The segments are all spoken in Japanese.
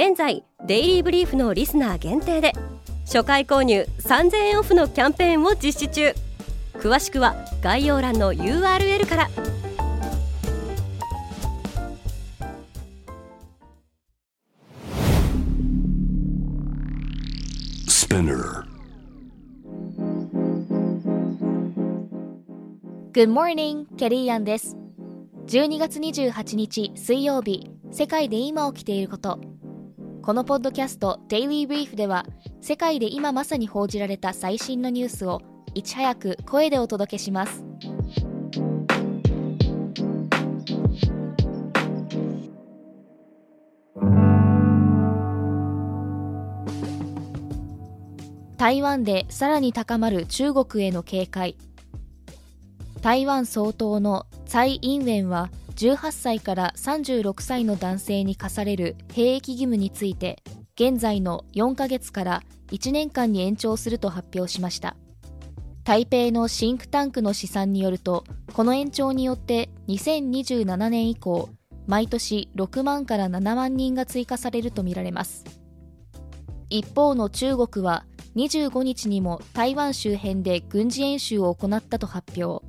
現在デイリーブリーフのリスナー限定で初回購入3000円オフのキャンペーンを実施中。詳しくは概要欄の URL からス p i n Good morning, ケリーアンです。12月28日水曜日世界で今起きていることこのポッドキャスト Daily Brief では世界で今まさに報じられた最新のニュースをいち早く声でお届けします。台湾でさらに高まる中国への警戒。台湾総統の蔡英文は18歳から36歳の男性に課される兵役義務について現在の4ヶ月から1年間に延長すると発表しました。台北のシンクタンクの試算によるとこの延長によって2027年以降毎年6万から7万人が追加されるとみられます。一方の中国は25日にも台湾周辺で軍事演習を行ったと発表。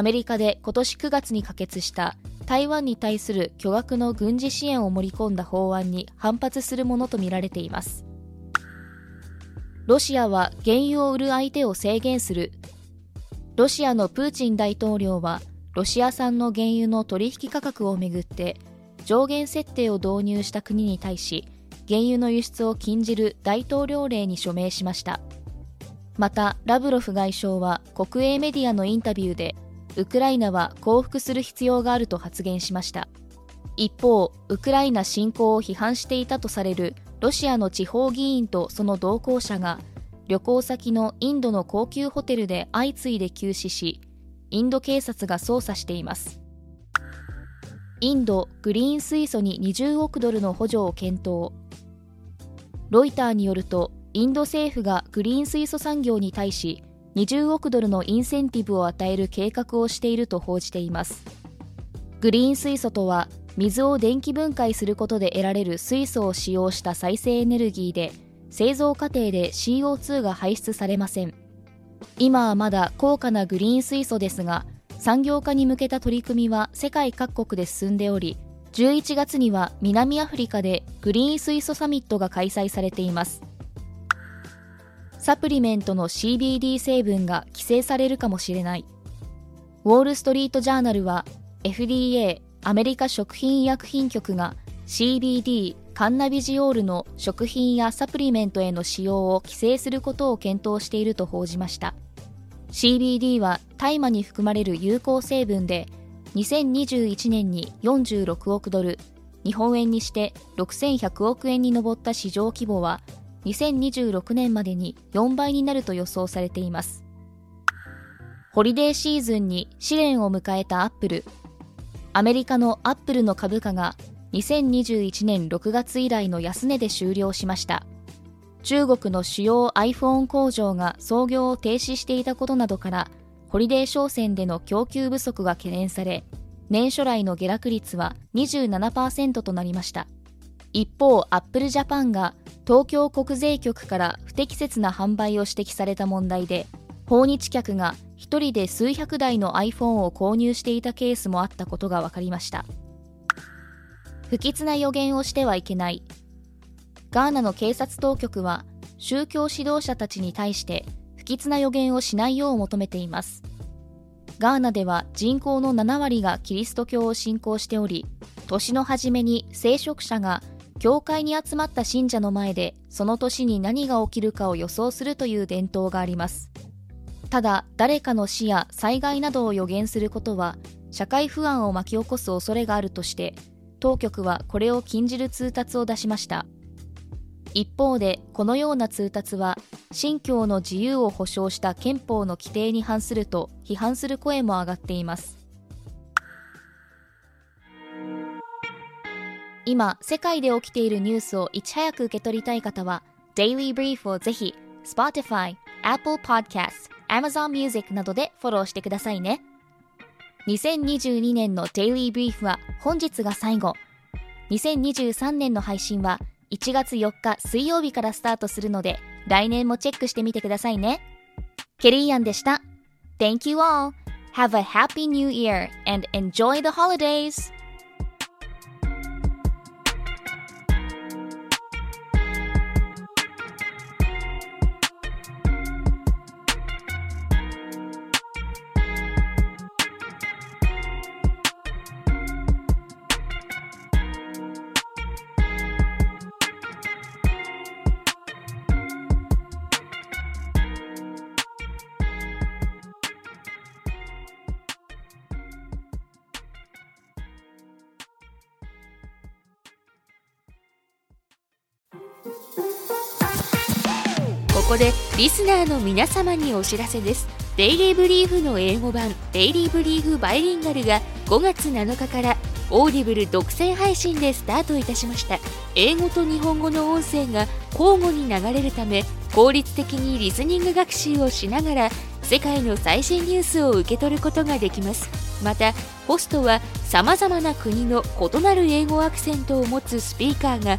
アメリカで今年9月に可決した台湾に対する巨額の軍事支援を盛り込んだ法案に反発するものとみられています。ロシアは原油を売る相手を制限する。ロシアのプーチン大統領はロシア産の原油の取引価格をめぐって上限設定を導入した国に対し原油の輸出を禁じる大統領令に署名しました。またラブロフ外相は国営メディアのインタビューでウクライナは降伏する必要があると発言しました。一方ウクライナ侵攻を批判していたとされるロシアの地方議員とその同行者が旅行先のインドの高級ホテルで相次いで急死しインド警察が捜査しています。インドグリーン水素に20億ドルの補助を検討。ロイターによるとインド政府がグリーン水素産業に対し20億ドルのインセンティブを与える計画をしていると報じています。グリーン水素とは水を電気分解することで得られる水素を使用した再生エネルギーで製造過程で CO2 が排出されません。今はまだ高価なグリーン水素ですが産業化に向けた取り組みは世界各国で進んでおり11月には南アフリカでグリーン水素サミットが開催されています。サプリメントの CBD 成分が規制されるかもしれない。ウォール・ストリート・ジャーナルは FDA アメリカ食品医薬品局が CBD カンナビジオールの食品やサプリメントへの使用を規制することを検討していると報じました。CBD は大麻に含まれる有効成分で2021年に46億ドル日本円にして6100億円に上った市場規模は2026年までに4倍になると予想されています。ホリデーシーズンに試練を迎えたアップル。アメリカのアップルの株価が2021年6月以来の安値で終了しました。中国の主要 iPhone 工場が操業を停止していたことなどからホリデー商戦での供給不足が懸念され年初来の下落率は27%となりました。一方アップルジャパンが東京国税局から不適切な販売を指摘された問題で訪日客が1人で数百台の iPhone を購入していたケースもあったことが分かりました。不吉な予言をしてはいけない。ガーナの警察当局は宗教指導者たちに対して不吉な予言をしないよう求めています。ガーナでは人口の7割がキリスト教を信仰しており年の初めに聖職者が教会に集まった信者の前でその年に何が起きるかを予想するという伝統があります。ただ誰かの死や災害などを予言することは社会不安を巻き起こす恐れがあるとして当局はこれを禁じる通達を出しました。一方でこのような通達は信教の自由を保障した憲法の規定に反すると批判する声も上がっています。今世界で起きているニュースをいち早く受け取りたい方は Daily Brief をぜひ Spotify、Apple Podcast、Amazon Music などでフォローしてくださいね2022年の Daily Brief は本日が最後2023年の配信は1月4日水曜日からスタートするので来年もチェックしてみてくださいねケリーアンでした Thank you all Have a happy new year and enjoy the holidays! ここでリスナーの皆様にお知らせです。デイリーブリーフの英語版デイリーブリーフバイリンガルが5月7日からオーディブル独占配信でスタートいたしました。英語と日本語の音声が交互に流れるため効率的にリスニング学習をしながら世界の最新ニュースを受け取ることができます。またホストはさまざまな国の異なる英語アクセントを持つスピーカーが